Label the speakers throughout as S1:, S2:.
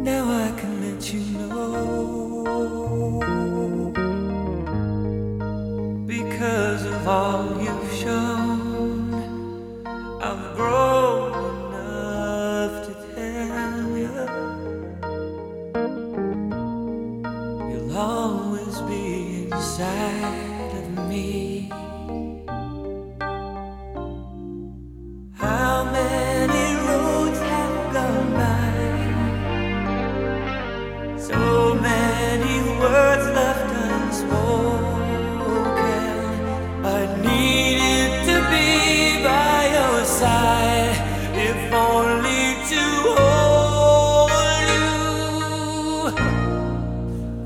S1: Now I can let you know because of all.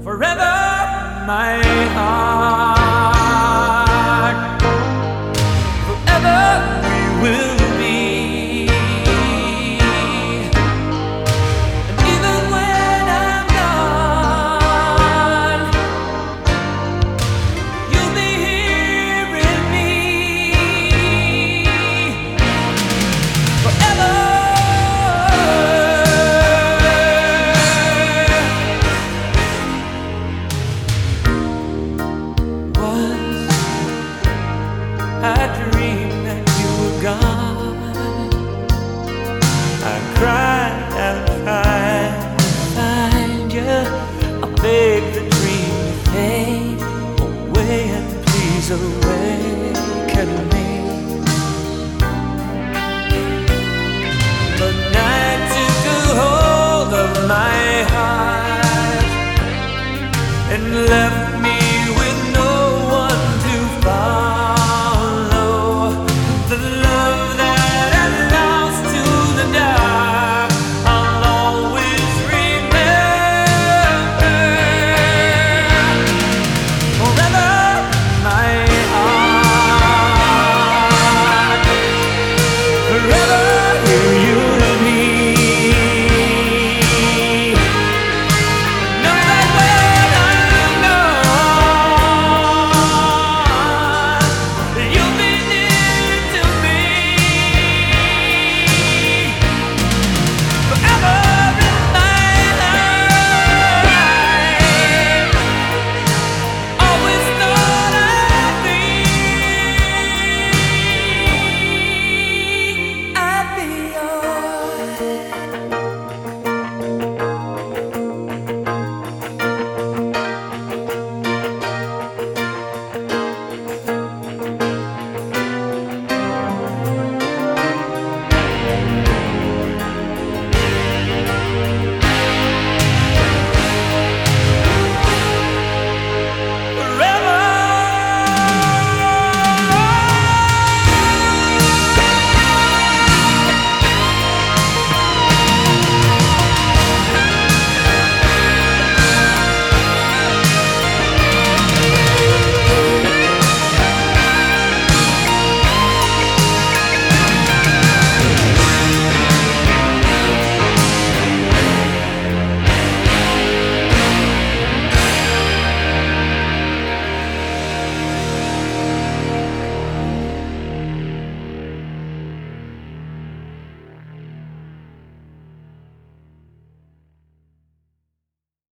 S1: forever my heart. awake and me.